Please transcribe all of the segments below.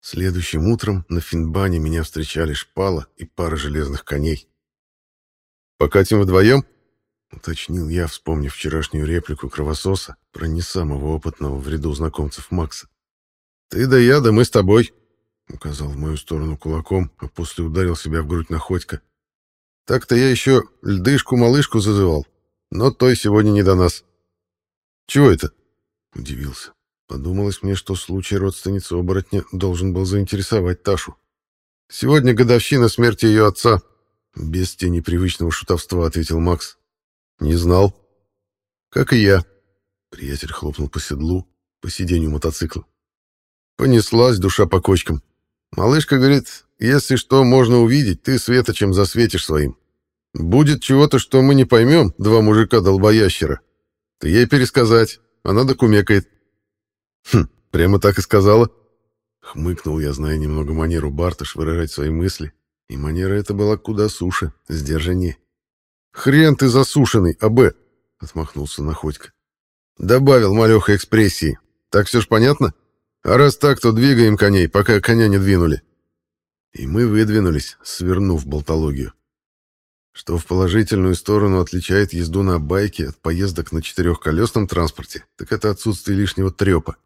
Следующим утром на Финбане меня встречали шпала и пара железных коней. «Покатим вдвоем?» — уточнил я, вспомнив вчерашнюю реплику кровососа про не самого опытного в ряду знакомцев Макса. «Ты да я, да мы с тобой», — указал в мою сторону кулаком, а после ударил себя в грудь Находько. «Так-то я еще льдышку-малышку зазывал, но той сегодня не до нас». «Чего это?» — удивился. Подумалось мне, что случай родственницы оборотня должен был заинтересовать Ташу. «Сегодня годовщина смерти ее отца», — без тени привычного шутовства ответил Макс. «Не знал». «Как и я», — приятель хлопнул по седлу, по сиденью мотоцикла. Понеслась душа по кочкам. Малышка говорит, если что можно увидеть, ты светочем засветишь своим. Будет чего-то, что мы не поймем, два мужика-долбоящера. Ты ей пересказать, она докумекает. Хм, прямо так и сказала. Хмыкнул я, зная немного манеру Бартыш выражать свои мысли, и манера эта была куда суше, сдержаннее. «Хрен ты засушенный, АБ!» — отмахнулся Находько. «Добавил малеха экспрессии. Так все ж понятно?» А раз так, то двигаем коней, пока коня не двинули. И мы выдвинулись, свернув болтологию. Что в положительную сторону отличает езду на байке от поездок на четырехколесном транспорте, так это отсутствие лишнего трепа.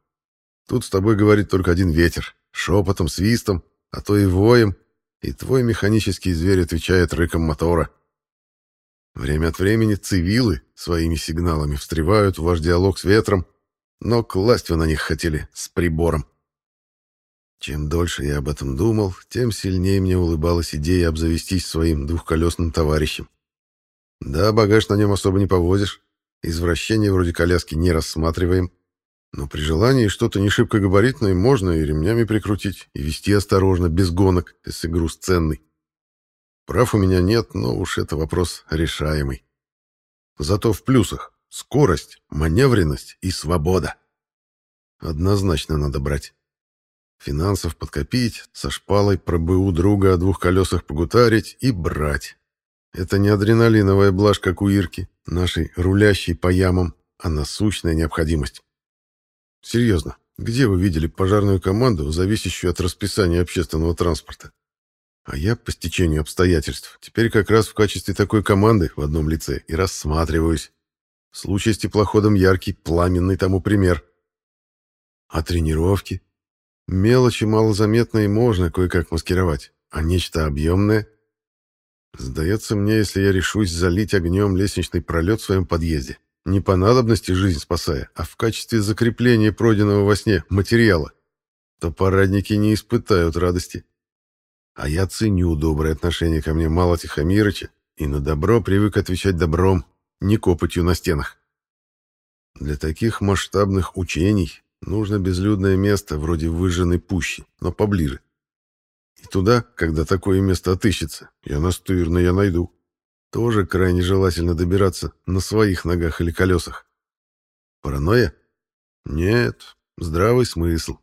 Тут с тобой говорит только один ветер, шепотом, свистом, а то и воем, и твой механический зверь отвечает рыком мотора. Время от времени цивилы своими сигналами встревают в ваш диалог с ветром, но класть вы на них хотели с прибором. Чем дольше я об этом думал, тем сильнее мне улыбалась идея обзавестись своим двухколесным товарищем. Да, багаж на нем особо не повозишь, извращения вроде коляски не рассматриваем, но при желании что-то не шибко габаритное можно и ремнями прикрутить, и вести осторожно, без гонок, если груз ценный. Прав у меня нет, но уж это вопрос решаемый. Зато в плюсах. Скорость, маневренность и свобода. Однозначно надо брать. Финансов подкопить, со шпалой про БУ друга о двух колесах погутарить и брать. Это не адреналиновая блажь, как у Ирки, нашей рулящей по ямам, а насущная необходимость. Серьезно, где вы видели пожарную команду, зависящую от расписания общественного транспорта? А я, по стечению обстоятельств, теперь как раз в качестве такой команды в одном лице и рассматриваюсь. Случай с теплоходом яркий, пламенный тому пример. А тренировки? Мелочи малозаметные можно кое-как маскировать, а нечто объемное? Сдается мне, если я решусь залить огнем лестничный пролет в своем подъезде, не по надобности жизнь спасая, а в качестве закрепления пройденного во сне материала, то парадники не испытают радости. А я ценю доброе отношение ко мне Мала Тихомирыча и на добро привык отвечать добром, не копотью на стенах. Для таких масштабных учений нужно безлюдное место, вроде выжженной пущи, но поближе. И туда, когда такое место отыщется, я настырно я найду. Тоже крайне желательно добираться на своих ногах или колесах. Паранойя? Нет, здравый смысл.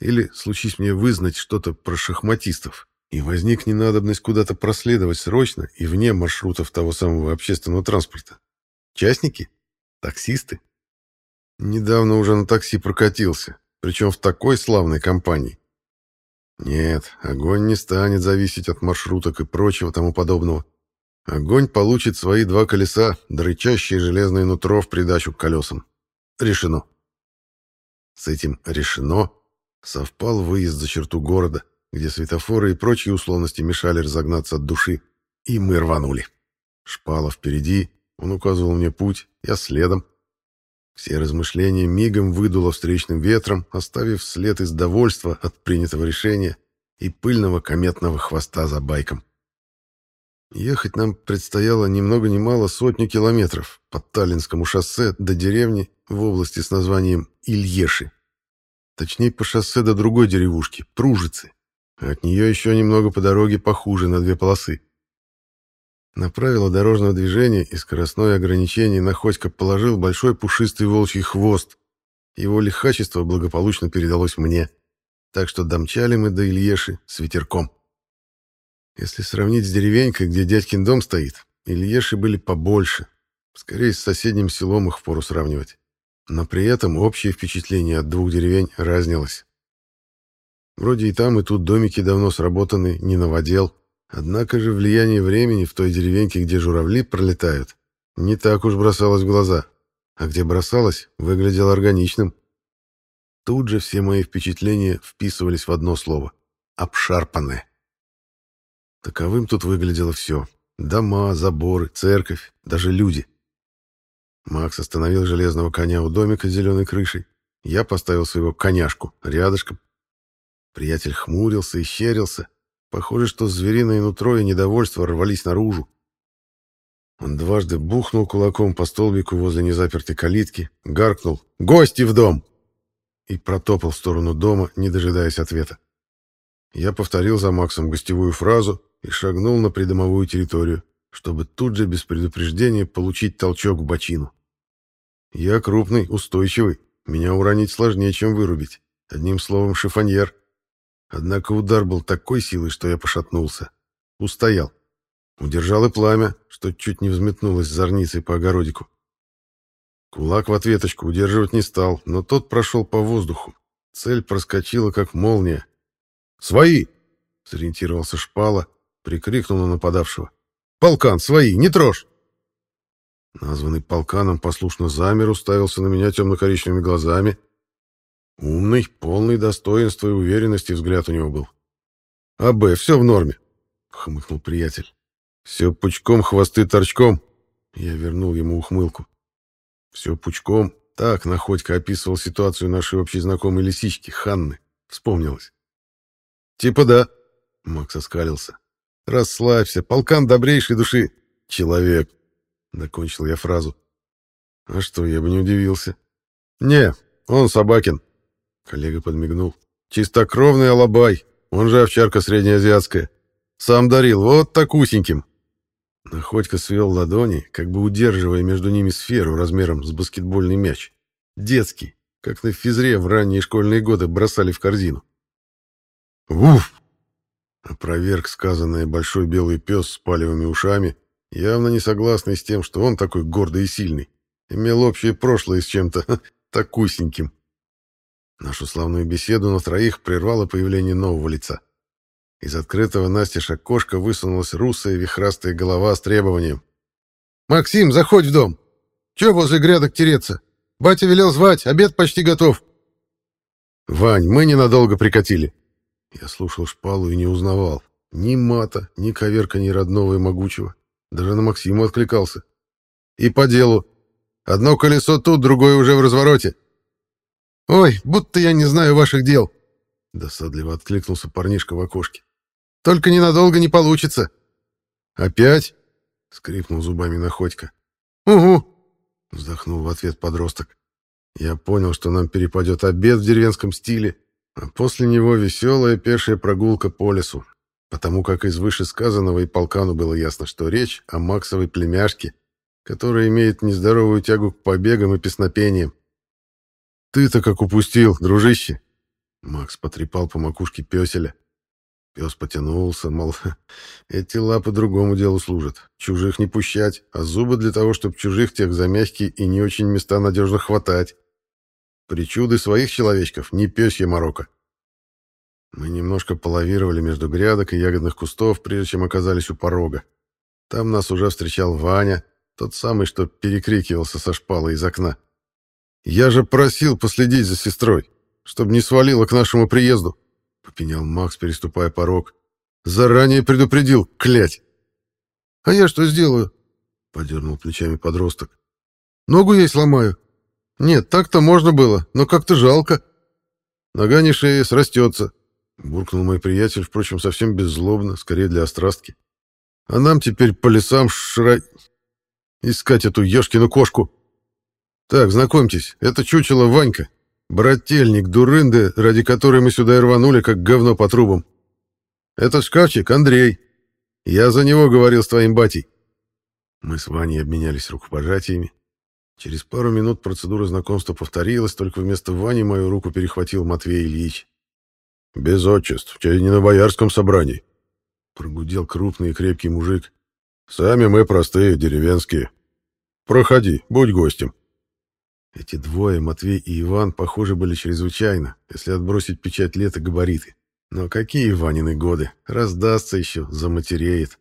Или случись мне вызнать что-то про шахматистов, и возникнет надобность куда-то проследовать срочно и вне маршрутов того самого общественного транспорта. Частники? Таксисты? Недавно уже на такси прокатился, причем в такой славной компании. Нет, огонь не станет зависеть от маршруток и прочего тому подобного. Огонь получит свои два колеса, дрычащее железное нутро в придачу к колесам. Решено. С этим «решено» совпал выезд за черту города — где светофоры и прочие условности мешали разогнаться от души, и мы рванули. Шпала впереди, он указывал мне путь, я следом. Все размышления мигом выдуло встречным ветром, оставив след из довольства от принятого решения и пыльного кометного хвоста за байком. Ехать нам предстояло ни много ни мало сотни километров по Таллинскому шоссе до деревни в области с названием Ильеши. Точнее, по шоссе до другой деревушки, Пружицы, от нее еще немного по дороге похуже на две полосы. На правила дорожного движения и скоростное ограничение Находько положил большой пушистый волчий хвост. Его лихачество благополучно передалось мне. Так что домчали мы до Ильеши с ветерком. Если сравнить с деревенькой, где дядькин дом стоит, Ильеши были побольше. Скорее, с соседним селом их впору сравнивать. Но при этом общее впечатление от двух деревень разнилось. Вроде и там, и тут домики давно сработаны, не новодел. Однако же влияние времени в той деревеньке, где журавли пролетают, не так уж бросалось в глаза. А где бросалось, выглядело органичным. Тут же все мои впечатления вписывались в одно слово — обшарпанное. Таковым тут выглядело все. Дома, заборы, церковь, даже люди. Макс остановил железного коня у домика с зеленой крышей. Я поставил своего коняшку рядышком. Приятель хмурился и щерился. Похоже, что звериное нутро и недовольство рвались наружу. Он дважды бухнул кулаком по столбику возле незапертой калитки, гаркнул «Гости в дом!» и протопал в сторону дома, не дожидаясь ответа. Я повторил за Максом гостевую фразу и шагнул на придомовую территорию, чтобы тут же без предупреждения получить толчок в бочину. Я крупный, устойчивый, меня уронить сложнее, чем вырубить. Одним словом, шифоньер. Однако удар был такой силой, что я пошатнулся. Устоял. Удержал и пламя, что чуть не взметнулось зорницей по огородику. Кулак в ответочку удерживать не стал, но тот прошел по воздуху. Цель проскочила, как молния. «Свои!» — сориентировался Шпала, прикрикнул на нападавшего. «Полкан, свои, не трожь!» Названный полканом послушно замер, уставился на меня темно-коричневыми глазами. Умный, полный достоинства и уверенности взгляд у него был. «А Б, все в норме», — хмыкнул приятель. «Все пучком, хвосты торчком». Я вернул ему ухмылку. «Все пучком». Так Находько описывал ситуацию нашей общей знакомой лисички, Ханны. Вспомнилось. «Типа да», — Макс оскалился. «Расслабься, полкан добрейшей души. Человек». Закончил я фразу. «А что, я бы не удивился». «Не, он Собакин», — коллега подмигнул. «Чистокровный алабай, он же овчарка среднеазиатская. Сам дарил, вот так усеньким». Находька свел ладони, как бы удерживая между ними сферу размером с баскетбольный мяч. Детский, как на физре в ранние школьные годы бросали в корзину. «Уф!» — опроверг сказанное большой белый пес с палевыми ушами, явно не согласный с тем, что он такой гордый и сильный, имел общее прошлое с чем-то такусеньким. Нашу славную беседу на троих прервало появление нового лица. Из открытого настежь окошка высунулась русая вихрастая голова с требованием. «Максим, заходь в дом! Че возле грядок тереться? Батя велел звать, обед почти готов!» «Вань, мы ненадолго прикатили!» Я слушал шпалу и не узнавал. Ни мата, ни коверка, ни родного и могучего. Даже на Максиму откликался. «И по делу. Одно колесо тут, другое уже в развороте». «Ой, будто я не знаю ваших дел!» Досадливо откликнулся парнишка в окошке. Только ненадолго не получится. Опять? скрипнул зубами Находько. Угу, вздохнул в ответ подросток. Я понял, что нам перепадет обед в деревенском стиле, а после него веселая пешая прогулка по лесу, потому как из вышесказанного и полкану было ясно, что речь о Максовой племяшке, которая имеет нездоровую тягу к побегам и песнопениям. «Ты-то как упустил, дружище!» Макс потрепал по макушке пёселя. Пес потянулся, мол, эти лапы другому делу служат. Чужих не пущать, а зубы для того, чтобы чужих тех за мягкие и не очень места надежно хватать. Причуды своих человечков, не пёсья морока. Мы немножко половировали между грядок и ягодных кустов, прежде чем оказались у порога. Там нас уже встречал Ваня, тот самый, что перекрикивался со шпалой из окна. «Я же просил последить за сестрой, чтобы не свалила к нашему приезду», попенял Макс, переступая порог. Заранее предупредил, клять. А я что сделаю? подернул плечами подросток. Ногу ей сломаю. Нет, так-то можно было, но как-то жалко. Нога не шея, срастется. Буркнул мой приятель, впрочем, совсем беззлобно, скорее для острастки. А нам теперь по лесам шра... искать эту ешкину кошку. Так, знакомьтесь, это чучело Ванька, Брательник дурынды, ради которой мы сюда и рванули, как говно по трубам. Этот шкафчик — Андрей. Я за него говорил с твоим батей. Мы с Ваней обменялись рукопожатиями. Через пару минут процедура знакомства повторилась, только вместо Вани мою руку перехватил Матвей Ильич. «Без отчеств, чай не на боярском собрании», — прогудел крупный и крепкий мужик. «Сами мы простые, деревенские. Проходи, будь гостем». Эти двое, Матвей и Иван, похожи были чрезвычайно, если отбросить печать лет и габариты. Но какие Ванины годы? Раздастся еще, заматереет.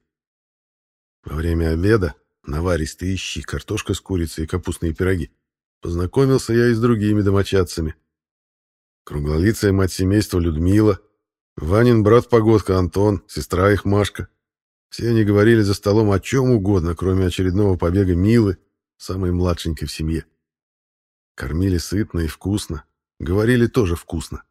Во время обеда наваристые щи, картошка с курицей и капустные пироги. Познакомился я и с другими домочадцами. Круглолицая мать семейства Людмила, Ванин брат Погодка Антон, сестра их Машка. Все они говорили за столом о чем угодно, кроме очередного побега Милы, самой младшенькой в семье. Кормили сытно и вкусно, говорили тоже вкусно.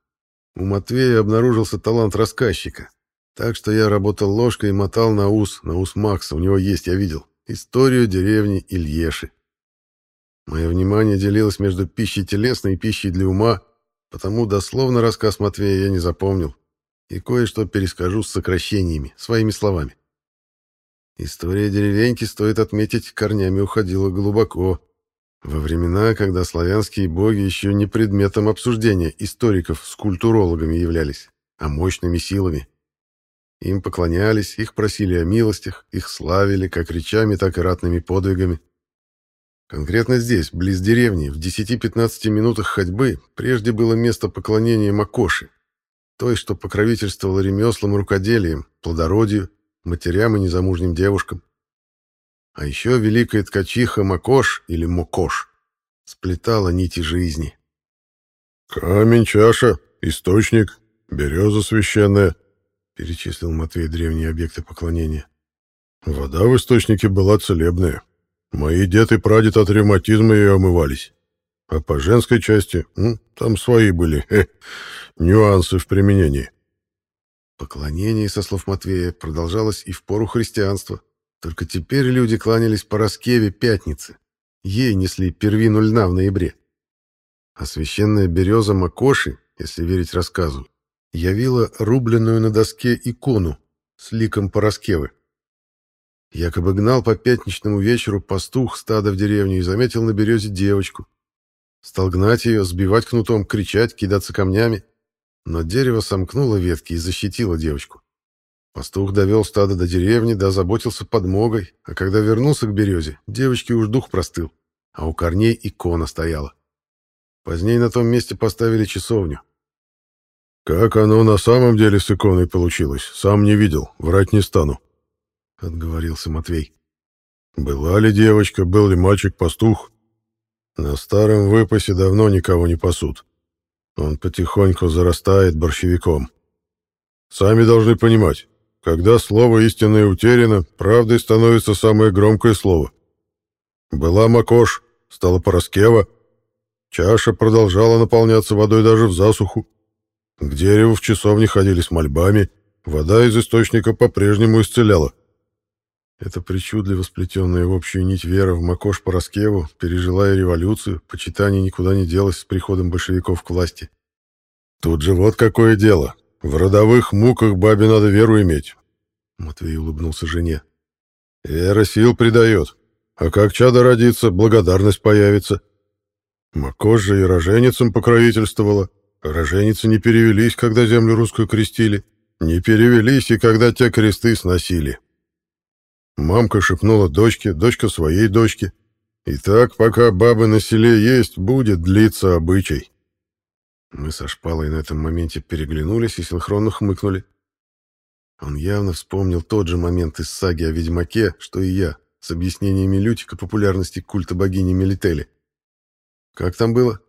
У Матвея обнаружился талант рассказчика, так что я работал ложкой и мотал на ус, на ус Макса, у него есть, я видел, историю деревни Ильеши. Мое внимание делилось между пищей телесной и пищей для ума, потому дословно рассказ Матвея я не запомнил, и кое-что перескажу с сокращениями, своими словами. История деревеньки, стоит отметить, корнями уходила глубоко, во времена, когда славянские боги еще не предметом обсуждения историков с культурологами являлись, а мощными силами. Им поклонялись, их просили о милостях, их славили как речами, так и ратными подвигами. Конкретно здесь, близ деревни, в 10-15 минутах ходьбы, прежде было место поклонения Макоши, той, что покровительствовала ремеслам рукоделием, плодородию, матерям и незамужним девушкам. А еще великая ткачиха Макош или Мокош сплетала нити жизни. «Камень, чаша, источник, береза священная», — перечислил Матвей древние объекты поклонения. «Вода в источнике была целебная. Мои дед и прадед от ревматизма ее омывались. А по женской части, ну, там свои были э, нюансы в применении». Поклонение, со слов Матвея, продолжалось и в пору христианства. Только теперь люди кланялись по Роскеве Пятницы. Ей несли первину льна в ноябре. А священная береза Макоши, если верить рассказу, явила рубленную на доске икону с ликом Пороскевы. Якобы гнал по пятничному вечеру пастух стада в деревню и заметил на березе девочку. Стал гнать ее, сбивать кнутом, кричать, кидаться камнями. Но дерево сомкнуло ветки и защитило девочку. Пастух довел стадо до деревни, да заботился подмогой, а когда вернулся к березе, девочке уж дух простыл, а у корней икона стояла. Позднее на том месте поставили часовню. «Как оно на самом деле с иконой получилось, сам не видел, врать не стану», — отговорился Матвей. «Была ли девочка, был ли мальчик-пастух? На старом выпасе давно никого не пасут. Он потихоньку зарастает борщевиком. Сами должны понимать, когда слово истинное утеряно, правдой становится самое громкое слово. Была Макош, стала Пороскева. Чаша продолжала наполняться водой даже в засуху. К дереву в часовне ходили с мольбами. Вода из источника по-прежнему исцеляла. Эта причудливо сплетенная в общую нить вера в Макош Пороскеву пережила и революцию, почитание никуда не делось с приходом большевиков к власти. Тут же вот какое дело. В родовых муках бабе надо веру иметь. Матвей улыбнулся жене. Вера сил придает. А как чадо родится, благодарность появится. Макош же и роженицам покровительствовала. Роженицы не перевелись, когда землю русскую крестили. Не перевелись и когда те кресты сносили. Мамка шепнула дочке, дочка своей дочке. И так, пока бабы на селе есть, будет длиться обычай. Мы со шпалой на этом моменте переглянулись и синхронно хмыкнули. Он явно вспомнил тот же момент из саги о Ведьмаке, что и я, с объяснениями Лютика популярности культа богини Мелители. Как там было?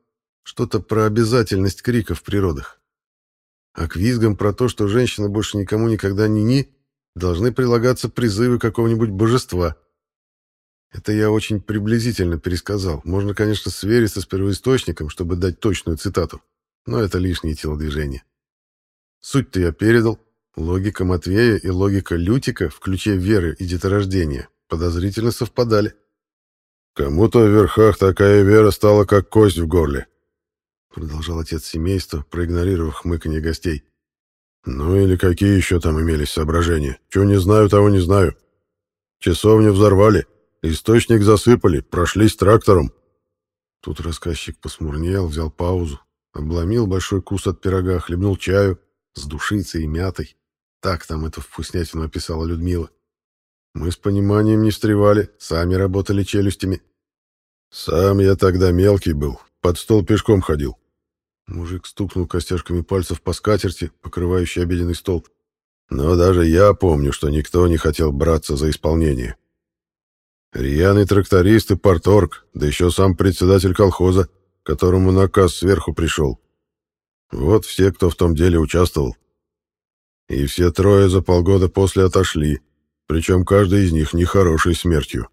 Что-то про обязательность крика в природах. А к визгам про то, что женщина больше никому никогда не ни, должны прилагаться призывы какого-нибудь божества. Это я очень приблизительно пересказал. Можно, конечно, свериться с первоисточником, чтобы дать точную цитату но это лишние телодвижения. Суть-то я передал. Логика Матвея и логика Лютика в ключе веры и деторождения подозрительно совпадали. «Кому-то в верхах такая вера стала, как кость в горле», продолжал отец семейства, проигнорировав хмыканье гостей. «Ну или какие еще там имелись соображения? Чего не знаю, того не знаю. Часовню взорвали, источник засыпали, прошлись трактором». Тут рассказчик посмурнел, взял паузу, Обломил большой кус от пирога, хлебнул чаю с душицей и мятой. Так там эту вкуснятину описала Людмила. Мы с пониманием не встревали, сами работали челюстями. Сам я тогда мелкий был, под стол пешком ходил. Мужик стукнул костяшками пальцев по скатерти, покрывающей обеденный стол. Но даже я помню, что никто не хотел браться за исполнение. Рьяный тракторист и порторг, да еще сам председатель колхоза, которому наказ сверху пришел. Вот все, кто в том деле участвовал. И все трое за полгода после отошли, причем каждый из них нехорошей смертью.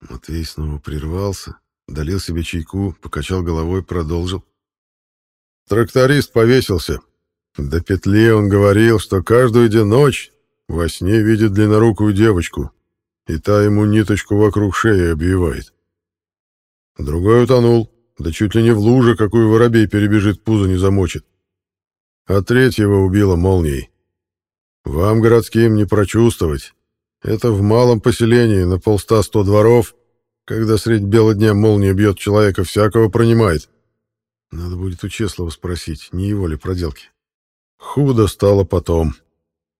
Матвей снова прервался, долил себе чайку, покачал головой, продолжил. Тракторист повесился. До петли он говорил, что каждую день ночь во сне видит длиннорукую девочку, и та ему ниточку вокруг шеи обвивает. Другой утонул, да чуть ли не в луже, какую воробей перебежит, пузо не замочит. А третьего убило молнией. Вам, городским, не прочувствовать. Это в малом поселении на полста-сто дворов, когда средь бела дня молния бьет человека, всякого пронимает. Надо будет у Чеслова спросить, не его ли проделки. Худо стало потом.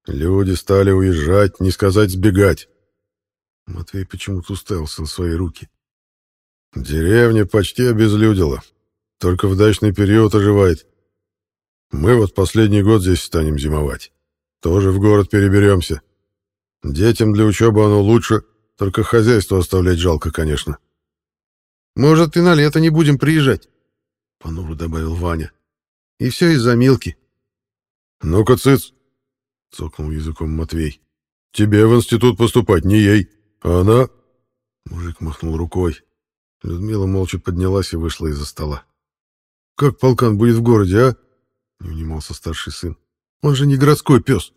Люди стали уезжать, не сказать сбегать. Матвей почему-то уставился на свои руки. Деревня почти обезлюдила. Только в дачный период оживает. Мы вот последний год здесь станем зимовать. Тоже в город переберемся. Детям для учебы оно лучше, только хозяйство оставлять жалко, конечно. Может, и на лето не будем приезжать, — понуро добавил Ваня. И все из-за Милки. Ну-ка, цыц, — цокнул языком Матвей. Тебе в институт поступать, не ей, а она... Мужик махнул рукой. Людмила молча поднялась и вышла из-за стола. «Как полкан будет в городе, а?» — не унимался старший сын. «Он же не городской пес».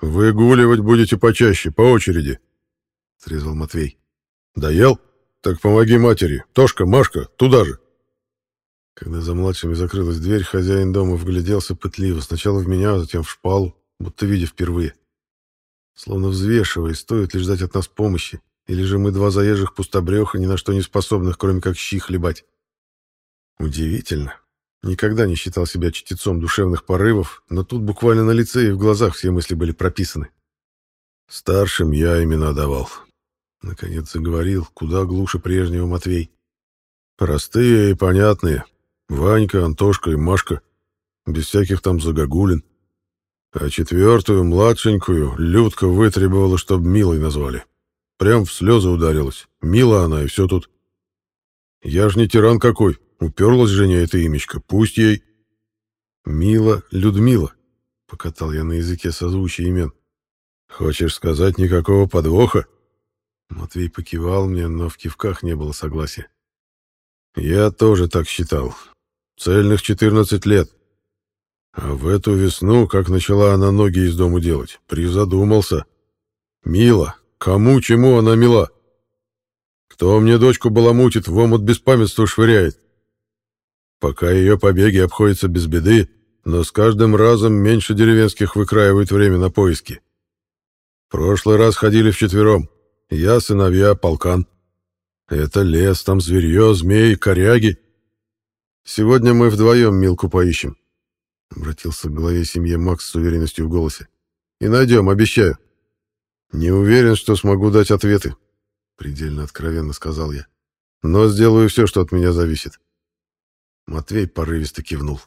«Выгуливать будете почаще, по очереди», — срезал Матвей. «Доел? Так помоги матери. Тошка, Машка, туда же». Когда за младшими закрылась дверь, хозяин дома вгляделся пытливо, сначала в меня, а затем в шпалу, будто видя впервые. Словно взвешивая, стоит ли ждать от нас помощи, или же мы два заезжих пустобреха, ни на что не способных, кроме как щи хлебать. Удивительно. Никогда не считал себя чтецом душевных порывов, но тут буквально на лице и в глазах все мысли были прописаны. Старшим я имена давал. Наконец заговорил, куда глуше прежнего Матвей. Простые и понятные. Ванька, Антошка и Машка. Без всяких там загогулин. А четвертую, младшенькую, Людка вытребовала, чтоб Милой назвали. Прям в слезы ударилась. Мила она, и все тут. Я ж не тиран какой, Уперлась Женя это имечко, пусть ей... Мила Людмила, покатал я на языке созвучия имен. Хочешь сказать, никакого подвоха? Матвей покивал мне, но в кивках не было согласия. Я тоже так считал. Цельных 14 лет. А в эту весну, как начала она ноги из дому делать, призадумался. Мила, кому чему она мила? Кто мне дочку баламутит, в омут беспамятства швыряет? Пока ее побеги обходятся без беды, но с каждым разом меньше деревенских выкраивают время на поиски. Прошлый раз ходили вчетвером. Я, сыновья, полкан. Это лес, там зверье, змеи, коряги. Сегодня мы вдвоем Милку поищем. Обратился к главе семьи Макс с уверенностью в голосе. И найдем, обещаю. Не уверен, что смогу дать ответы. Предельно откровенно сказал я. Но сделаю все, что от меня зависит. Матвей порывисто кивнул.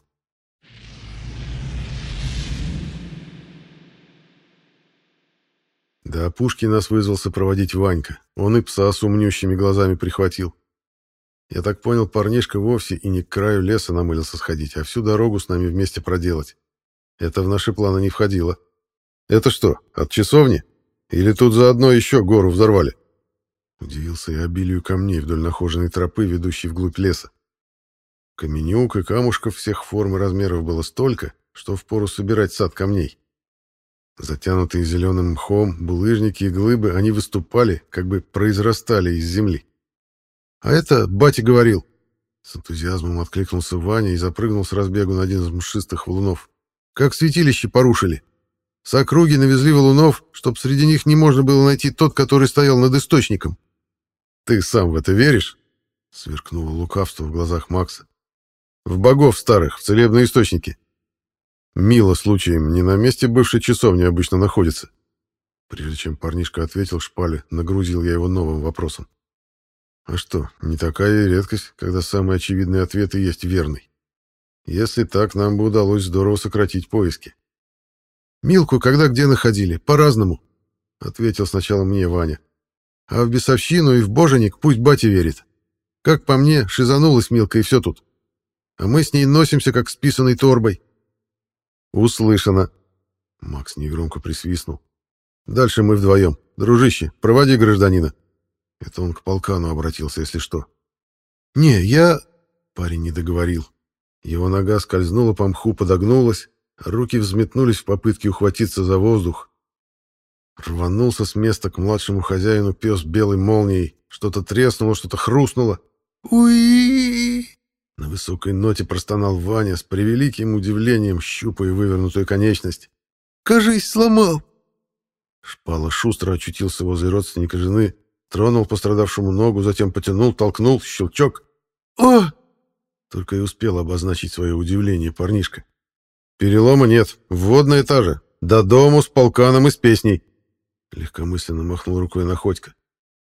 До опушки нас вызвался проводить Ванька. Он и пса с умнющими глазами прихватил. Я так понял, парнишка вовсе и не к краю леса намылился сходить, а всю дорогу с нами вместе проделать. Это в наши планы не входило. Это что, от часовни? Или тут заодно еще гору взорвали? Удивился я обилию камней вдоль нахоженной тропы, ведущей вглубь леса. Каменюк и камушков всех форм и размеров было столько, что впору собирать сад камней. Затянутые зеленым мхом, булыжники и глыбы, они выступали, как бы произрастали из земли. «А это батя говорил!» С энтузиазмом откликнулся Ваня и запрыгнул с разбегу на один из мшистых валунов. «Как святилище порушили! С округи навезли валунов, чтоб среди них не можно было найти тот, который стоял над источником». «Ты сам в это веришь?» — сверкнуло лукавство в глазах Макса. В богов старых, в целебные источники. Мило случаем не на месте бывшей часовни обычно находится. Прежде чем парнишка ответил шпале, нагрузил я его новым вопросом. А что, не такая и редкость, когда самый очевидный ответ и есть верный. Если так, нам бы удалось здорово сократить поиски. «Милку когда где находили? По-разному», — ответил сначала мне Ваня. «А в бесовщину и в боженик пусть батя верит. Как по мне, шизанулась Милка, и все тут. А мы с ней носимся, как с писаной торбой». «Услышано». Макс негромко присвистнул. «Дальше мы вдвоем. Дружище, проводи гражданина». Это он к полкану обратился, если что. «Не, я...» Парень не договорил. Его нога скользнула по мху, подогнулась, руки взметнулись в попытке ухватиться за воздух. Рванулся с места к младшему хозяину пес белой молнией. Что-то треснуло, что-то хрустнуло. уи На высокой ноте простонал Ваня с превеликим удивлением, щупая вывернутую конечность. «Кажись, сломал!» Шпала шустро очутился возле родственника жены, тронул пострадавшему ногу, затем потянул, толкнул, щелчок. «О!» Только и успел обозначить свое удивление парнишка. «Перелома нет, вводная та же, до дому с полканом и с песней!» Легкомысленно махнул рукой Находько.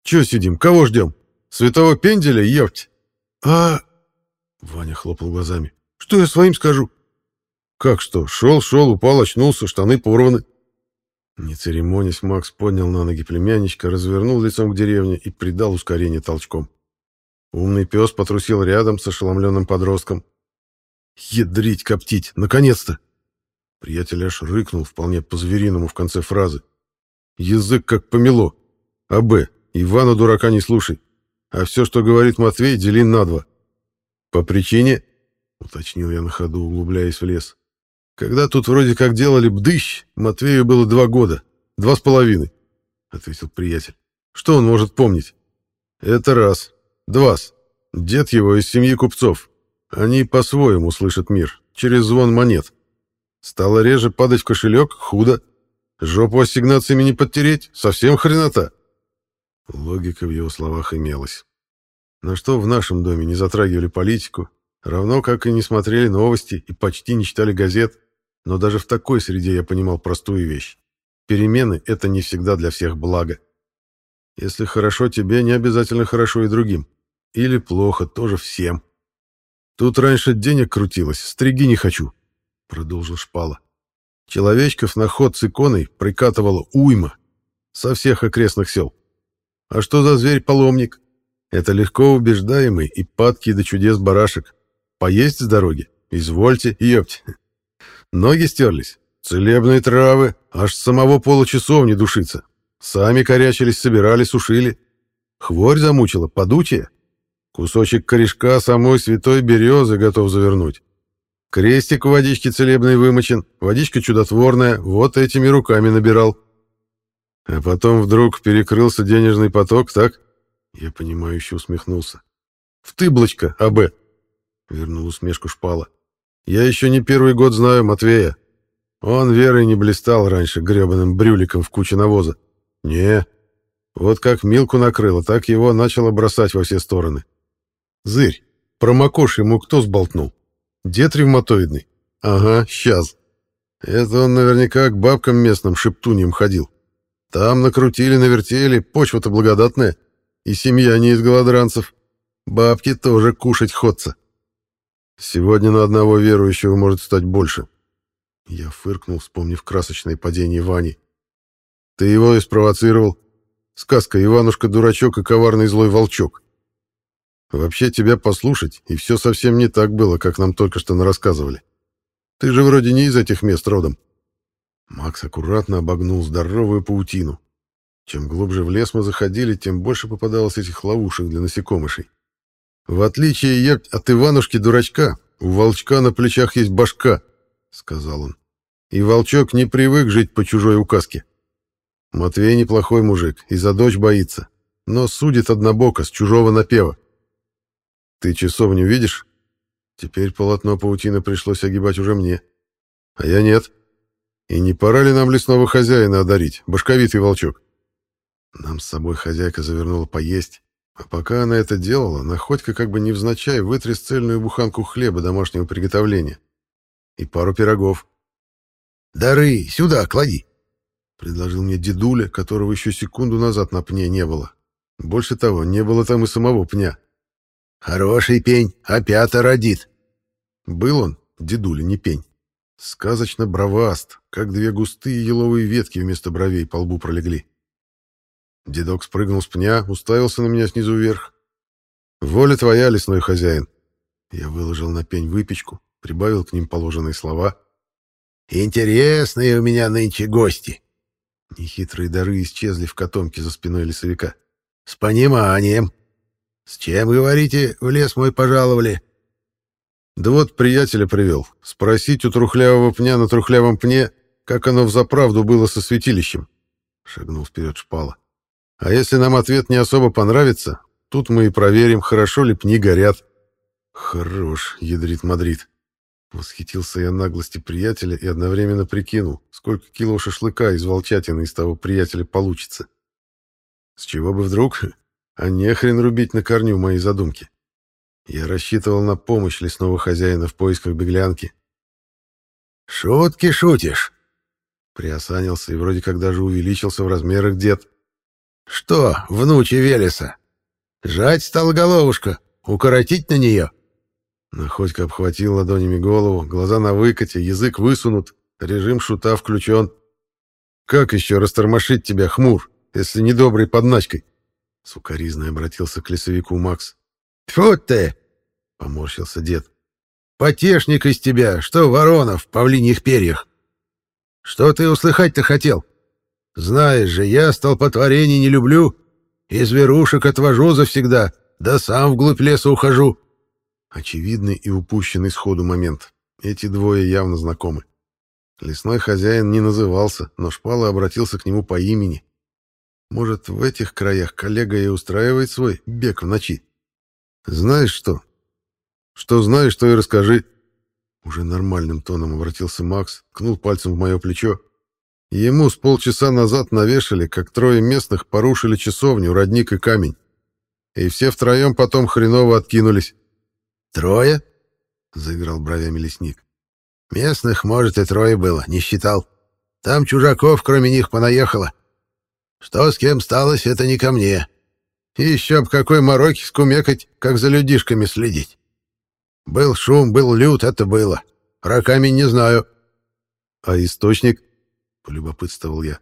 «Чего сидим, кого ждем? Святого пенделя, ёпть!» «А...» Ваня хлопал глазами. «Что я своим скажу?» «Как что? Шел, шел, упал, очнулся, штаны порваны». Не церемонясь, Макс поднял на ноги племянничка, развернул лицом к деревне и придал ускорение толчком. Умный пес потрусил рядом с ошеломленным подростком. «Ядрить, коптить! Наконец-то!» Приятель аж рыкнул вполне по-звериному в конце фразы. «Язык как помело. А Б, Ивана дурака не слушай. А все, что говорит Матвей, дели на два. По причине...» — уточнил я на ходу, углубляясь в лес. Когда тут вроде как делали бдыщ, Матвею было два года. Два с половиной, — ответил приятель. Что он может помнить? Это раз. Двас. Дед его из семьи купцов. Они по-своему слышат мир, через звон монет. Стало реже падать в кошелек — худо. Жопу ассигнациями не подтереть — совсем хренота. Логика в его словах имелась. На что в нашем доме не затрагивали политику, равно как и не смотрели новости и почти не читали газет, но даже в такой среде я понимал простую вещь. Перемены — это не всегда для всех благо. Если хорошо тебе, не обязательно хорошо и другим. Или плохо, тоже всем. Тут раньше денег крутилось, стриги не хочу, — продолжил Шпала. Человечков на ход с иконой прикатывало уйма со всех окрестных сел. А что за зверь-паломник? Это легко убеждаемый и падкий до чудес барашек. Поесть с дороги? Извольте, ёпть. Ноги стерлись. Целебные травы, аж с самого получасов не душится. Сами корячились, собирали, сушили. Хворь замучила, подучие. Кусочек корешка самой святой березы готов завернуть. Крестик в водичке целебной вымочен, водичка чудотворная, вот этими руками набирал. А потом вдруг перекрылся денежный поток, так? Я понимающе усмехнулся. В тыблочко, АБ. Вернул усмешку шпала. Я еще не первый год знаю Матвея. Он верой не блистал раньше гребаным брюликом в куче навоза. Не. Вот как Милку накрыло, так его начало бросать во все стороны. Зырь, промокош ему кто сболтнул? Дед ревматоидный? Ага, сейчас. Это он наверняка к бабкам местным шептуньям ходил. Там накрутили, навертели, почва-то благодатная. И семья не из голодранцев. Бабки тоже кушать ходца. Сегодня на одного верующего может стать больше. Я фыркнул, вспомнив красочное падение Вани. Ты его и спровоцировал. Сказка «Иванушка-дурачок и коварный злой волчок». Вообще тебя послушать, и все совсем не так было, как нам только что рассказывали. Ты же вроде не из этих мест родом. Макс аккуратно обогнул здоровую паутину. Чем глубже в лес мы заходили, тем больше попадалось этих ловушек для насекомышей. В отличие еб, от Иванушки-дурачка, у волчка на плечах есть башка, — сказал он. И волчок не привык жить по чужой указке. Матвей неплохой мужик и за дочь боится, но судит однобоко, с чужого напева. Ты часовню видишь? Теперь полотно паутины пришлось огибать уже мне. А я нет. И не пора ли нам лесного хозяина одарить, башковитый волчок? Нам с собой хозяйка завернула поесть, а пока она это делала, Находька как бы невзначай вытряс цельную буханку хлеба домашнего приготовления и пару пирогов. «Дары, сюда, клади!» — предложил мне дедуля, которого еще секунду назад на пне не было. Больше того, не было там и самого пня. «Хороший пень, опята родит». Был он, дедуля, не пень. Сказочно броваст, как две густые еловые ветки вместо бровей по лбу пролегли. Дедок спрыгнул с пня, уставился на меня снизу вверх. «Воля твоя, лесной хозяин!» Я выложил на пень выпечку, прибавил к ним положенные слова. «Интересные у меня нынче гости!» Нехитрые дары исчезли в котомке за спиной лесовика. «С пониманием! С чем, говорите, в лес мой пожаловали?» «Да вот приятеля привел. Спросить у трухлявого пня на трухлявом пне, как оно взаправду было со святилищем», — шагнул вперед шпала. «А если нам ответ не особо понравится, тут мы и проверим, хорошо ли пни горят». «Хорош», — ядрит Мадрид. Восхитился я наглости приятеля и одновременно прикинул, сколько кило шашлыка из волчатины из того приятеля получится. С чего бы вдруг? А не хрен рубить на корню мои задумки. Я рассчитывал на помощь лесного хозяина в поисках беглянки. «Шутки шутишь!» Приосанился и вроде как даже увеличился в размерах дед. «Что, внучи Велеса? Жать стала головушка, укоротить на нее?» Находька обхватил ладонями голову, глаза на выкате, язык высунут, режим шута включен. «Как еще растормошить тебя, хмур, если недобрый подначкой?» Сукаризно обратился к лесовику Макс. «Тьфу ты!» — поморщился дед. «Потешник из тебя, что ворона в павлиньих перьях. Что ты услыхать-то хотел? Знаешь же, я столпотворений не люблю, и зверушек отвожу завсегда, да сам вглубь леса ухожу. Очевидный и упущенный сходу момент. Эти двое явно знакомы. Лесной хозяин не назывался, но Шпала обратился к нему по имени. Может, в этих краях коллега и устраивает свой бег в ночи? Знаешь что? Что знаешь, то и расскажи. Уже нормальным тоном обратился Макс, ткнул пальцем в мое плечо. Ему с полчаса назад навешали, как трое местных порушили часовню, родник и камень. И все втроем потом хреново откинулись. «Трое?» — заиграл бровями лесник. «Местных, может, и трое было, не считал. Там чужаков, кроме них, понаехало. Что с кем сталось, это не ко мне. И еще б какой мороки скумекать, как за людишками следить. Был шум, был лют, это было. Раками не знаю». «А источник?» — полюбопытствовал я.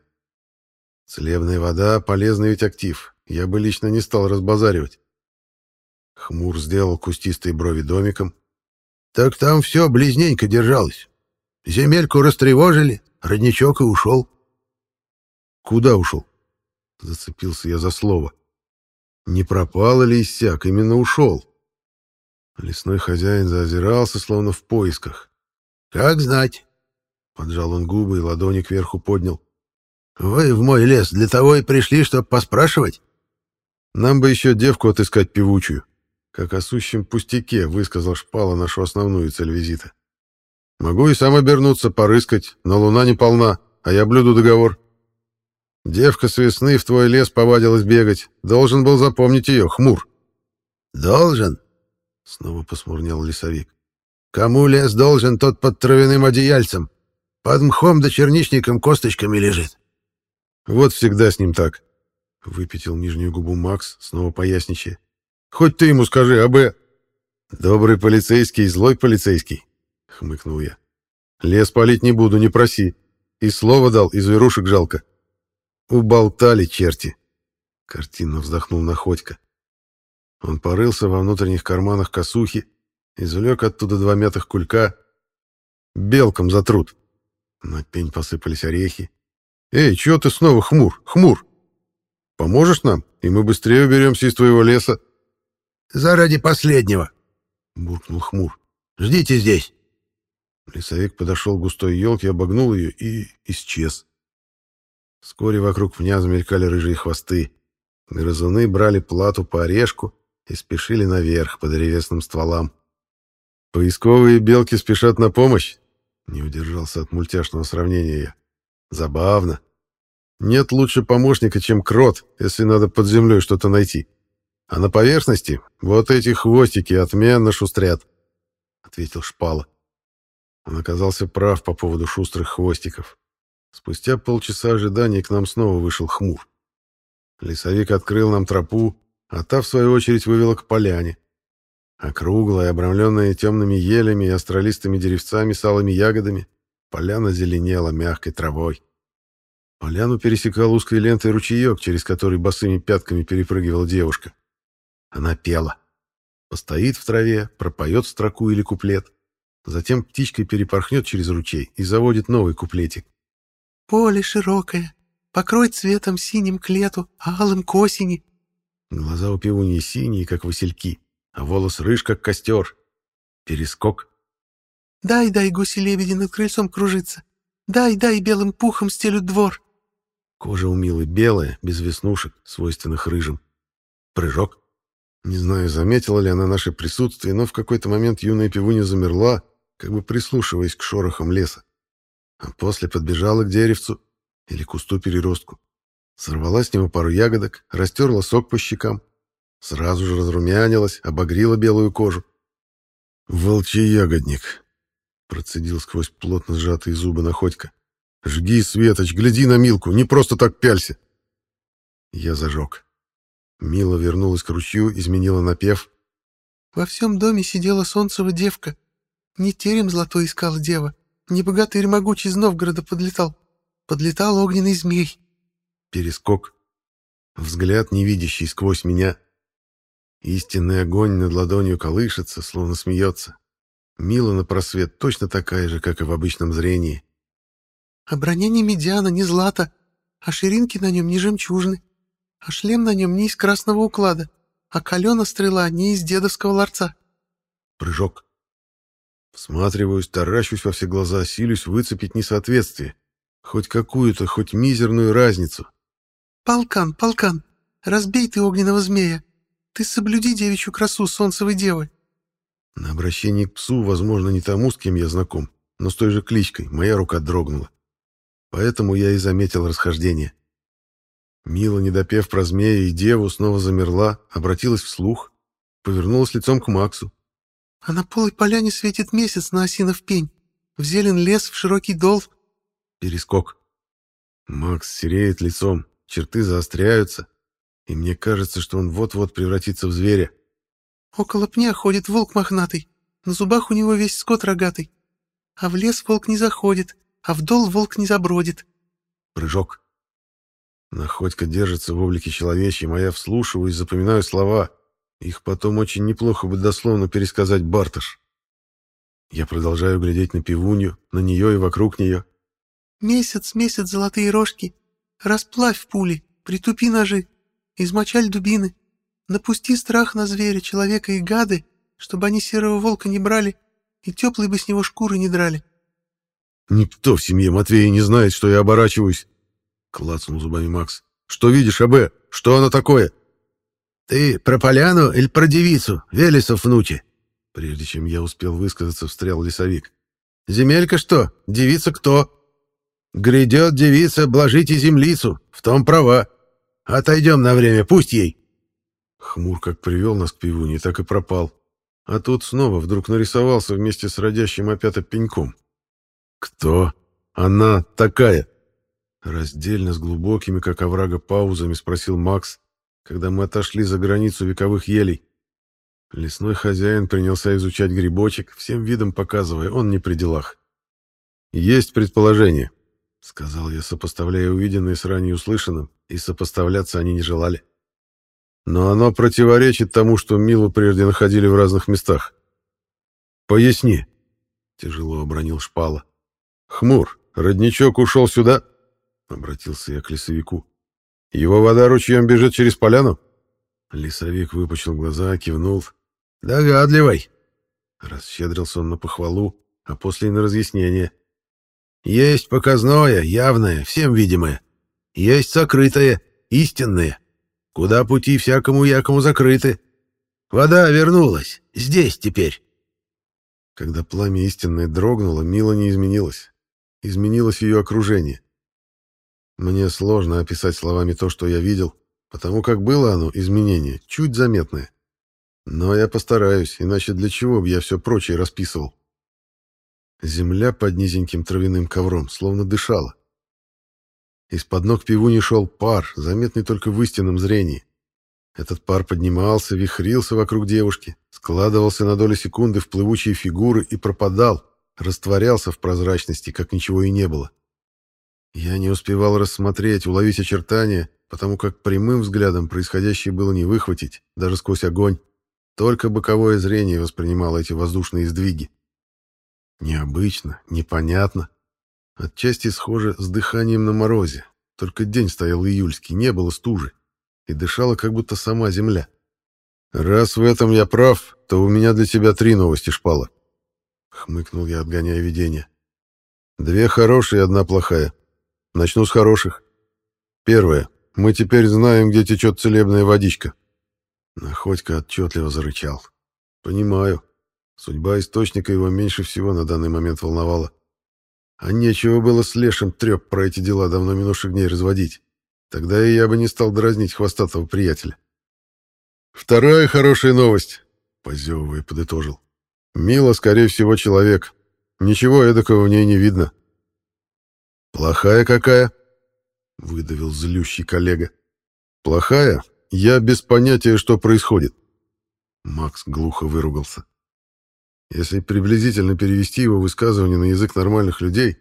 «Целебная вода — полезный ведь актив. Я бы лично не стал разбазаривать. Хмур сделал кустистые брови домиком. «Так там все близненько держалось. Земельку растревожили, родничок и ушел». «Куда ушел?» Зацепился я за слово. «Не пропал или иссяк, именно ушел». Лесной хозяин заозирался, словно в поисках. «Как знать?» Поджал он губы и ладони кверху поднял. «Вы в мой лес для того и пришли, чтобы поспрашивать?» «Нам бы еще девку отыскать певучую», как о сущем пустяке высказал Шпала нашу основную цель визита. Могу и сам обернуться, порыскать, но луна не полна, а я блюду договор. Девка с весны в твой лес повадилась бегать. Должен был запомнить ее, хмур. Должен? Снова посмурнел лесовик. Кому лес должен, тот под травяным одеяльцем. Под мхом да черничником косточками лежит. Вот всегда с ним так. Выпятил нижнюю губу Макс, снова поясничая. Хоть ты ему скажи, а Б. Добрый полицейский, злой полицейский, хмыкнул я. Лес палить не буду, не проси. И слово дал, и зверушек жалко. Уболтали черти. Картинно вздохнул Находько. Он порылся во внутренних карманах косухи, извлек оттуда два мятых кулька. Белком за труд. На пень посыпались орехи. «Эй, чего ты снова хмур? Хмур! Поможешь нам, и мы быстрее уберемся из твоего леса?» заради последнего, — буркнул хмур. — Ждите здесь. Лесовик подошел к густой елке, обогнул ее и исчез. Вскоре вокруг пня замелькали рыжие хвосты. Грызуны брали плату по орешку и спешили наверх по древесным стволам. «Поисковые белки спешат на помощь?» Не удержался от мультяшного сравнения я. «Забавно. Нет лучше помощника, чем крот, если надо под землей что-то найти». А на поверхности вот эти хвостики отменно шустрят, — ответил Шпала. Он оказался прав по поводу шустрых хвостиков. Спустя полчаса ожидания к нам снова вышел хмур. Лесовик открыл нам тропу, а та, в свою очередь, вывела к поляне. Округлая, обрамленная темными елями и астролистыми деревцами с алыми ягодами, поляна зеленела мягкой травой. Поляну пересекал узкой лентой ручеек, через который босыми пятками перепрыгивала девушка. Она пела. Постоит в траве, пропоет строку или куплет. Затем птичкой перепорхнет через ручей и заводит новый куплетик. «Поле широкое, покрой цветом синим к лету, алым к осени». Глаза у пивуньи синие, как васильки, а волос рыж, как костер. Перескок. «Дай, дай, гуси-лебеди над крыльцом кружиться. Дай, дай, белым пухом стелют двор». Кожа у Милы белая, без веснушек, свойственных рыжим. Прыжок. Не знаю, заметила ли она наше присутствие, но в какой-то момент юная пивунья замерла, как бы прислушиваясь к шорохам леса. А после подбежала к деревцу или кусту-переростку. Сорвала с него пару ягодок, растерла сок по щекам. Сразу же разрумянилась, обогрила белую кожу. «Волчий ягодник», — процедил сквозь плотно сжатые зубы Находька. «Жги, Светоч, гляди на Милку, не просто так пялься!» Я зажег. Мила вернулась к ручью, изменила напев. «Во всем доме сидела солнцева девка. Не терем золотой искала дева, не богатырь могучий из Новгорода подлетал. Подлетал огненный змей». Перескок. Взгляд, невидящий сквозь меня. Истинный огонь над ладонью колышется, словно смеется. Мила на просвет точно такая же, как и в обычном зрении. «А броня не медиана, не злата, а ширинки на нем не жемчужны, а шлем на нем не из красного уклада, а калена стрела не из дедовского ларца». Прыжок. Всматриваюсь, таращусь во все глаза, силюсь выцепить несоответствие. Хоть какую-то, хоть мизерную разницу. «Полкан, полкан, разбей ты огненного змея. Ты соблюди девичью красу солнцевой девы». На обращении к псу, возможно, не тому, с кем я знаком, но с той же кличкой, моя рука дрогнула. Поэтому я и заметил расхождение. Мила, недопев про змея и деву, снова замерла, обратилась вслух, повернулась лицом к Максу. А на полой поляне светит месяц на осинов пень. В зелен лес, в широкий дол. Перескок. Макс сереет лицом, черты заостряются, и мне кажется, что он вот-вот превратится в зверя. Около пня ходит волк мохнатый, на зубах у него весь скот рогатый. А в лес волк не заходит, а в дол волк не забродит. Прыжок. Находька держится в облике человечьем, а я вслушиваюсь, запоминаю слова — их потом очень неплохо бы дословно пересказать Барташ. Я продолжаю глядеть на пивунью, на нее и вокруг нее. «Месяц, месяц, золотые рожки, расплавь пули, притупи ножи, измочаль дубины, напусти страх на зверя, человека и гады, чтобы они серого волка не брали и теплой бы с него шкуры не драли». «Никто в семье Матвея не знает, что я оборачиваюсь», — клацнул зубами Макс. «Что видишь, АБ? Что она такое?» «Ты про поляну или про девицу, Велесов внучи?» Прежде чем я успел высказаться, встрял лесовик. «Земелька что? Девица кто?» «Грядет девица, блажите землицу, в том права. Отойдем на время, пусть ей». Хмур как привел нас к пивуне, так и пропал. А тут снова вдруг нарисовался вместе с родящим опята пеньком. «Кто? Она такая?» Раздельно с глубокими, как оврага, паузами спросил Макс, когда мы отошли за границу вековых елей. Лесной хозяин принялся изучать грибочек, всем видом показывая, он не при делах. «Есть предположение», — сказал я, сопоставляя увиденное с ранее услышанным, и сопоставляться они не желали. «Но оно противоречит тому, что Милу прежде находили в разных местах». «Поясни», — тяжело обронил Шпала. «Хмур, родничок ушел сюда?» — обратился я к лесовику. Его вода ручьем бежит через поляну?» Лесовик выпучил глаза, кивнул. «Догадливый!» Расщедрился он на похвалу, а после и на разъяснение. «Есть показное, явное, всем видимое. Есть сокрытое, истинное. Куда пути всякому якому закрыты. Вода вернулась. Здесь теперь». Когда пламя истинное дрогнуло, Мила не изменилась. Изменилось ее окружение. Мне сложно описать словами то, что я видел, потому как было оно, изменение, чуть заметное. Но я постараюсь, иначе для чего бы я все прочее расписывал? Земля под низеньким травяным ковром словно дышала. Из-под ног пивуни шел пар, заметный только в истинном зрении. Этот пар поднимался, вихрился вокруг девушки, складывался на доли секунды в плывучие фигуры и пропадал, растворялся в прозрачности, как ничего и не было. Я не успевал рассмотреть, уловить очертания, потому как прямым взглядом происходящее было не выхватить, даже сквозь огонь. Только боковое зрение воспринимало эти воздушные сдвиги. Необычно, непонятно. Отчасти схоже с дыханием на морозе. Только день стоял июльский, не было стужи. И дышала как будто сама земля. «Раз в этом я прав, то у меня для тебя три новости, Шпала», — хмыкнул я, отгоняя видение. «Две хорошие и одна плохая. Начну с хороших. Первое. Мы теперь знаем, где течет целебная водичка». Находька отчетливо зарычал. «Понимаю. Судьба источника его меньше всего на данный момент волновала. А нечего было с Лешем треп про эти дела давно минувших дней разводить. Тогда и я бы не стал дразнить хвостатого приятеля. «Вторая хорошая новость», — позевывая подытожил. «Мила, скорее всего, человек. Ничего эдакого в ней не видно». «Плохая какая?» — выдавил злющий коллега. «Плохая? Я без понятия, что происходит». Макс глухо выругался. Если приблизительно перевести его высказывание на язык нормальных людей,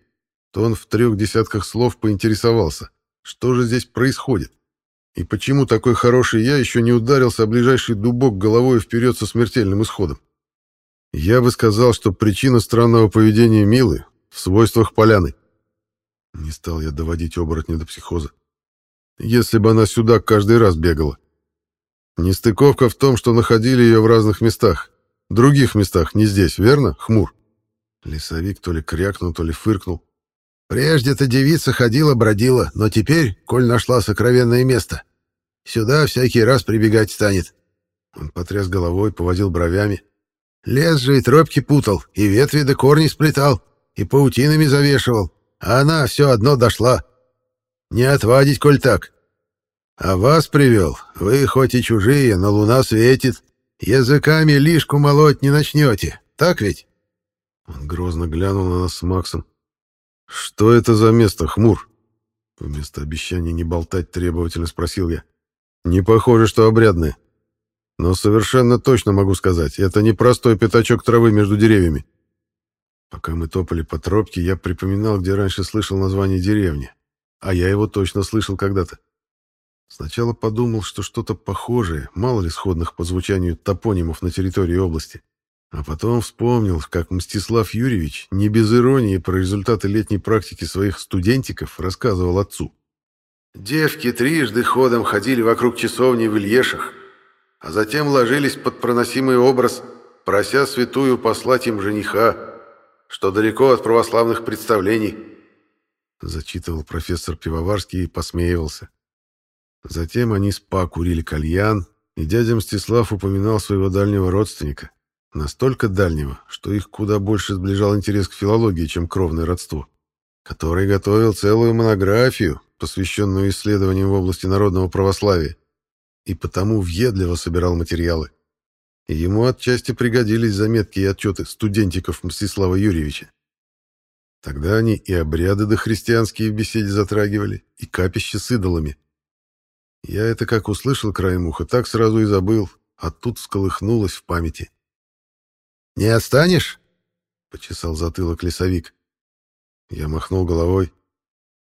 то он в трех десятках слов поинтересовался, что же здесь происходит. И почему такой хороший я еще не ударился о ближайший дубок головой вперед со смертельным исходом? Я бы сказал, что причина странного поведения Милы в свойствах поляны. Не стал я доводить оборотня до психоза. Если бы она сюда каждый раз бегала. Нестыковка в том, что находили ее в разных местах. Других местах, не здесь, верно, Хмур? Лесовик то ли крякнул, то ли фыркнул. Прежде-то девица ходила-бродила, но теперь, коль нашла сокровенное место, сюда всякий раз прибегать станет. Он потряс головой, поводил бровями. Лес же и тропки путал, и ветви да корни сплетал, и паутинами завешивал, а она все одно дошла. Не отвадить, коль так. А вас привел, вы хоть и чужие, но луна светит, языками лишку молоть не начнете, так ведь? Он грозно глянул на нас с Максом. «Что это за место, Хмур?» Вместо обещания не болтать требовательно спросил я. «Не похоже, что обрядное. Но совершенно точно могу сказать, это не простой пятачок травы между деревьями». Пока мы топали по тропке, я припоминал, где раньше слышал название деревни. А я его точно слышал когда-то. Сначала подумал, что что-то похожее, мало ли сходных по звучанию топонимов на территории области. А потом вспомнил, как Мстислав Юрьевич не без иронии про результаты летней практики своих студентиков рассказывал отцу. «Девки трижды ходом ходили вокруг часовни в Ильешах, а затем ложились под проносимый образ, прося святую послать им жениха, что далеко от православных представлений». Зачитывал профессор Пивоварский и посмеивался. Затем они спа курили кальян, и дядя Мстислав упоминал своего дальнего родственника, Настолько дальнего, что их куда больше сближал интерес к филологии, чем кровное родство. Который готовил целую монографию, посвященную исследованиям в области народного православия, и потому въедливо собирал материалы. И ему отчасти пригодились заметки и отчеты студентиков Мстислава Юрьевича. Тогда они и обряды дохристианские в беседе затрагивали, и капища с идолами. Я это как услышал краем уха, так сразу и забыл, а тут всколыхнулось в памяти. «Не отстанешь?» — почесал затылок лесовик. Я махнул головой.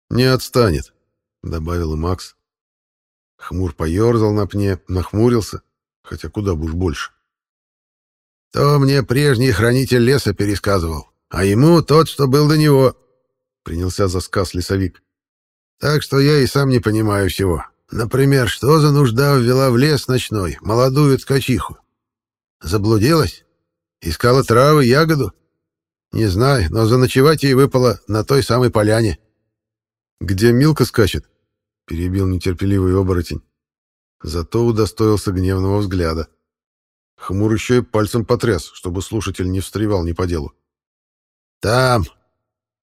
«Не отстанет», — добавил и Макс. Хмур поерзал на пне, нахмурился, хотя куда бы уж больше. «То мне прежний хранитель леса пересказывал, а ему тот, что был до него», — принялся за сказ лесовик. «Так что я и сам не понимаю всего. Например, что за нужда ввела в лес ночной молодую ткачиху? Заблудилась? Искала травы, ягоду? Не знаю, но заночевать ей выпало на той самой поляне. Где Милка скачет? Перебил нетерпеливый оборотень. Зато удостоился гневного взгляда. Хмур еще и пальцем потряс, чтобы слушатель не встревал ни по делу. Там.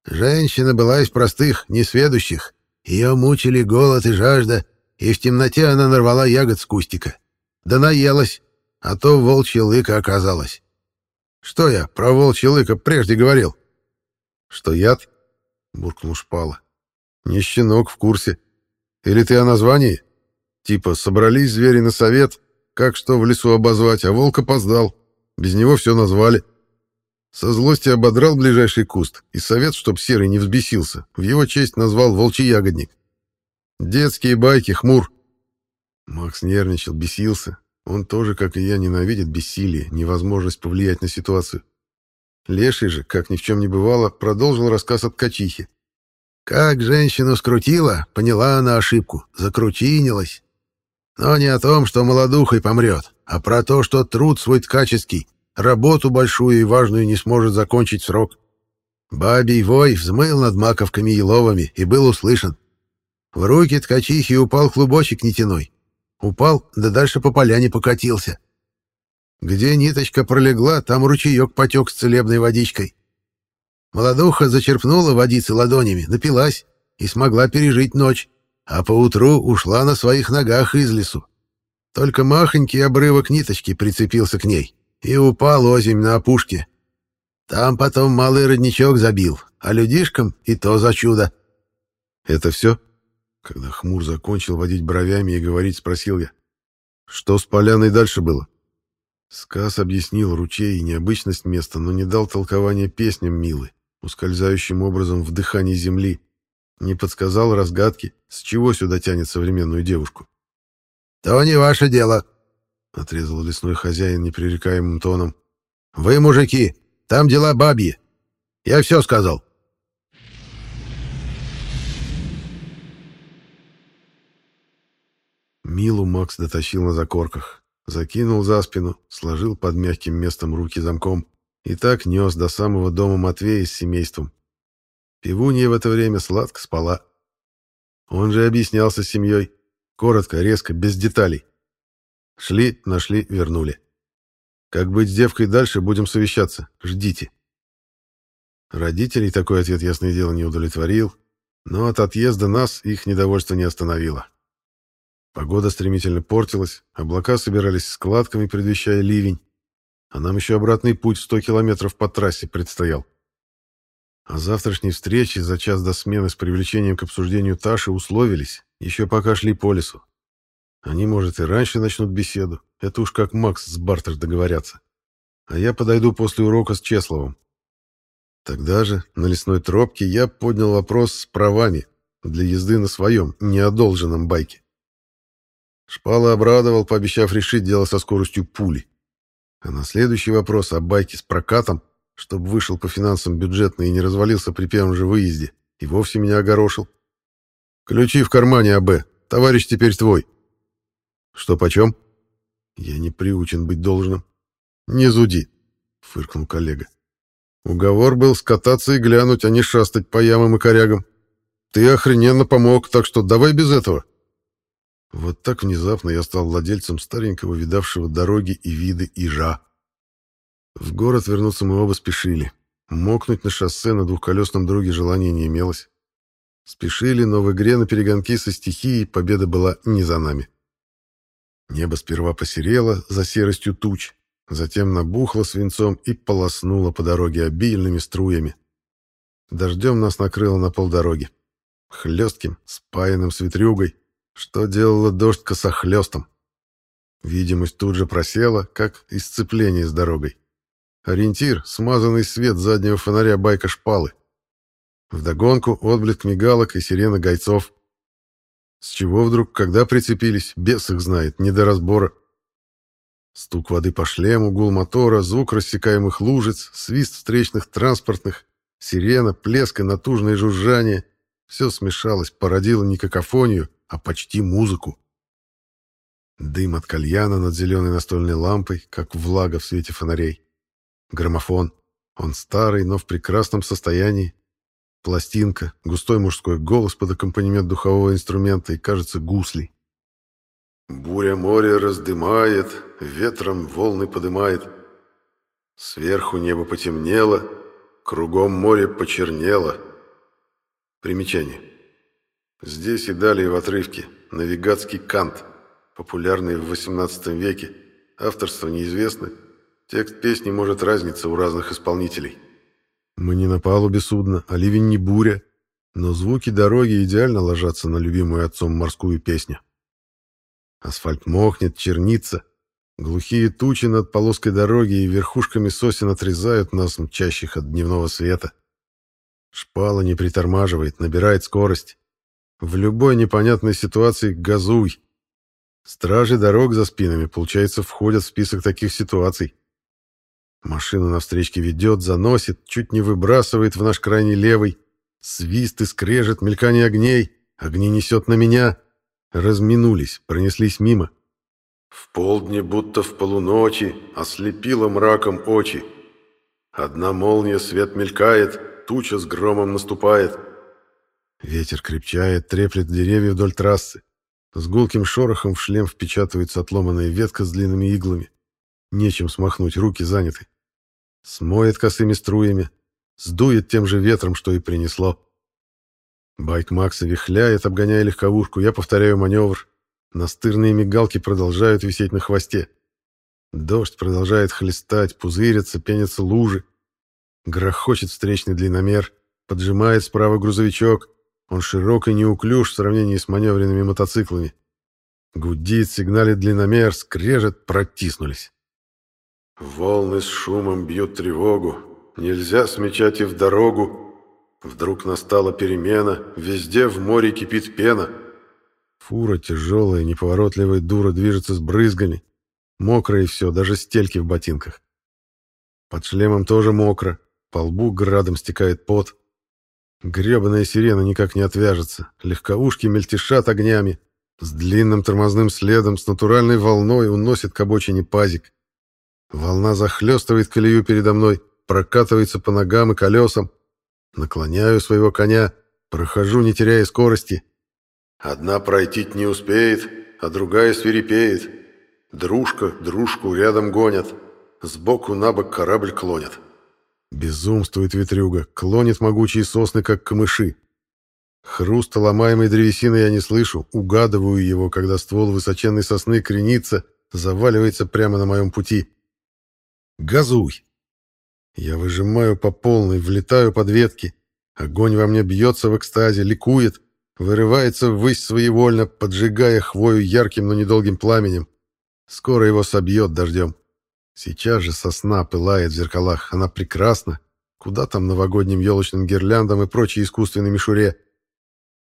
Женщина была из простых, несведущих. Ее мучили голод и жажда, и в темноте она нарвала ягод с кустика. Да наелась, а то волчья лыка оказалась. Что я про волчье лыко прежде говорил? Что яд? Буркнул Шпала. Не щенок в курсе. Или ты о названии? Типа собрались звери на совет, как что в лесу обозвать, а волк опоздал. Без него все назвали. Со злости ободрал ближайший куст, и совет, чтоб Серый не взбесился, в его честь назвал волчий ягодник. Детские байки, хмур. Макс нервничал, бесился. Он тоже, как и я, ненавидит бессилие, невозможность повлиять на ситуацию. Леший же, как ни в чем не бывало, продолжил рассказ от качихи. Как женщину скрутила, поняла она ошибку, закрутинилась. Но не о том, что молодухой помрет, а про то, что труд свой ткаческий, работу большую и важную не сможет закончить срок. Бабий вой взмыл над маковками еловыми и был услышан. В руки ткачихи упал клубочек нитяной. Упал, да дальше по поляне покатился. Где ниточка пролегла, там ручеек потек с целебной водичкой. Молодуха зачерпнула водицы ладонями, напилась и смогла пережить ночь, а поутру ушла на своих ногах из лесу. Только махонький обрывок ниточки прицепился к ней и упал озимь на опушке. Там потом малый родничок забил, а людишкам и то за чудо. «Это все?» Когда хмур закончил водить бровями и говорить, спросил я. «Что с поляной дальше было?» Сказ объяснил ручей и необычность места, но не дал толкования песням Милы ускользающим образом в дыхании земли, не подсказал разгадки, с чего сюда тянет современную девушку. «То не ваше дело», — отрезал лесной хозяин непререкаемым тоном. «Вы, мужики, там дела бабьи. Я все сказал». Милу Макс дотащил на закорках, закинул за спину, сложил под мягким местом руки замком и так нес до самого дома Матвея с семейством. Пивунья в это время сладко спала. Он же объяснялся с семьей. Коротко, резко, без деталей. Шли, нашли, вернули. Как быть с девкой дальше, будем совещаться. Ждите. Родителей такой ответ, ясное дело, не удовлетворил, но от отъезда нас их недовольство не остановило. Погода стремительно портилась, облака собирались складками, предвещая ливень, а нам еще обратный путь в 100 километров по трассе предстоял. О завтрашней встрече за час до смены с привлечением к обсуждению Таши условились, еще пока шли по лесу. Они, может, и раньше начнут беседу, это уж как Макс с Бартер договорятся. А я подойду после урока с Чесловым. Тогда же, на лесной тропке, я поднял вопрос с правами для езды на своем, неодолженном байке. Шпала обрадовал, пообещав решить дело со скоростью пули. А на следующий вопрос о байке с прокатом, чтобы вышел по финансам бюджетно и не развалился при первом же выезде, и вовсе меня огорошил. «Ключи в кармане, АБ. Товарищ теперь твой». «Что почем?» «Я не приучен быть должным». «Не зуди», — фыркнул коллега. «Уговор был скататься и глянуть, а не шастать по ямам и корягам. Ты охрененно помог, так что давай без этого». Вот так внезапно я стал владельцем старенького, видавшего дороги и виды ижа. В город вернуться мы оба спешили. Мокнуть на шоссе на двухколесном друге желания не имелось. Спешили, но в игре на перегонки со стихией победа была не за нами. Небо сперва посерело за серостью туч, затем набухло свинцом и полоснуло по дороге обильными струями. Дождем нас накрыло на полдороги. Хлестким, спаянным с ветрюгой, что делало дождь косохлёстом. Видимость тут же просела, как и сцепление с дорогой. Ориентир — смазанный свет заднего фонаря байка шпалы. Вдогонку отблеск мигалок и сирена гайцов. С чего вдруг, когда прицепились, бес их знает, не до разбора. Стук воды по шлему, гул мотора, звук рассекаемых лужиц, свист встречных транспортных, сирена, плеск и натужное жужжание — все смешалось, породило не какофонию, а почти музыку. Дым от кальяна над зеленой настольной лампой, как влага в свете фонарей. Граммофон. Он старый, но в прекрасном состоянии. Пластинка, густой мужской голос под аккомпанемент духового инструмента и, кажется, гуслей. Буря море раздымает, ветром волны подымает. Сверху небо потемнело, кругом море почернело. Примечание. Здесь и далее в отрывке «Навигатский кант», популярный в XVIII веке, авторство неизвестно, текст песни может разниться у разных исполнителей. Мы не на палубе судна, а ливень не буря, но звуки дороги идеально ложатся на любимую отцом морскую песню. Асфальт мокнет, чернится, Глухие тучи над полоской дороги и верхушками сосен отрезают нас, мчащих от дневного света. Шпала не притормаживает, набирает скорость. В любой непонятной ситуации газуй. Стражи дорог за спинами, получается, входят в список таких ситуаций. Машину навстречке ведет, заносит, чуть не выбрасывает в наш крайний левый. Свист и скрежет, мелькание огней. Огни несет на меня. Разминулись, пронеслись мимо. В полдне, будто в полуночи, ослепило мраком очи. Одна молния свет мелькает, туча с громом наступает. Ветер крепчает, треплет деревья вдоль трассы. С гулким шорохом в шлем впечатывается отломанная ветка с длинными иглами. Нечем смахнуть, руки заняты. Смоет косыми струями, сдует тем же ветром, что и принесло. Байк Макса вихляет, обгоняя легковушку, я повторяю маневр. Настырные мигалки продолжают висеть на хвосте. Дождь продолжает хлестать, пузырятся, пенятся лужи. Грохочет встречный длинномер, поджимает справа грузовичок. Он широк и неуклюж в сравнении с маневренными мотоциклами. Гудит, сигналит длинномер, скрежет, протиснулись. Волны с шумом бьют тревогу. Нельзя смечать и в дорогу. Вдруг настала перемена, везде в море кипит пена. Фура тяжелая, неповоротливая дура движется с брызгами. Мокро и все, даже стельки в ботинках. Под шлемом тоже мокро, по лбу градом стекает пот. Гребаная сирена никак не отвяжется. Легковушки мельтешат огнями. С длинным тормозным следом, с натуральной волной уносит к обочине пазик. Волна захлестывает колею передо мной, прокатывается по ногам и колесам. Наклоняю своего коня, прохожу, не теряя скорости. Одна пройти не успеет, а другая свирепеет. Дружка дружку рядом гонят. Сбоку на бок корабль клонят. Безумствует ветрюга, клонит могучие сосны, как камыши. Хруста ломаемой древесины я не слышу, угадываю его, когда ствол высоченной сосны кренится, заваливается прямо на моем пути. Газуй! Я выжимаю по полной, влетаю под ветки. Огонь во мне бьется в экстазе, ликует вырывается ввысь своевольно, поджигая хвою ярким, но недолгим пламенем. Скоро его собьет дождем. Сейчас же сосна пылает в зеркалах. Она прекрасна. Куда там новогодним елочным гирляндам и прочей искусственной мишуре?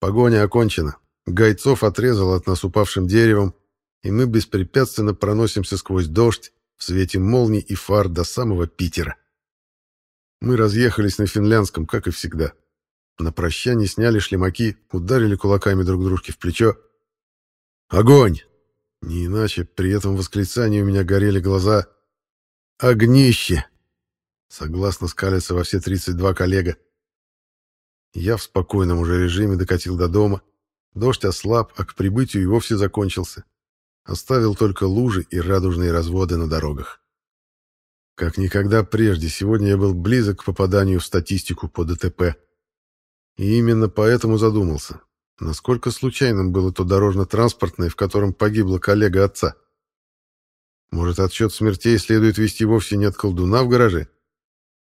Погоня окончена. Гайцов отрезал от нас упавшим деревом, и мы беспрепятственно проносимся сквозь дождь в свете молний и фар до самого Питера. Мы разъехались на финляндском, как и всегда. На прощание сняли шлемаки, ударили кулаками друг дружке в плечо. «Огонь!» Не иначе, при этом восклицании у меня горели глаза. «Огнище!» Согласно скалятся во все 32 коллега. Я в спокойном уже режиме докатил до дома. Дождь ослаб, а к прибытию и вовсе закончился. Оставил только лужи и радужные разводы на дорогах. Как никогда прежде, сегодня я был близок к попаданию в статистику по ДТП. И именно поэтому задумался, насколько случайным было то дорожно-транспортное, в котором погибла коллега отца. Может, отсчет смертей следует вести вовсе не от колдуна в гараже?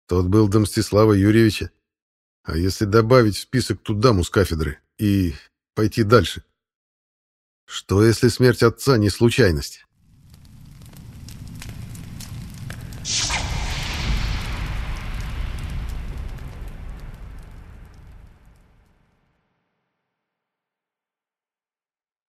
Тот был до Мстислава Юрьевича. А если добавить в список ту даму с кафедры и пойти дальше? Что, если смерть отца не случайность?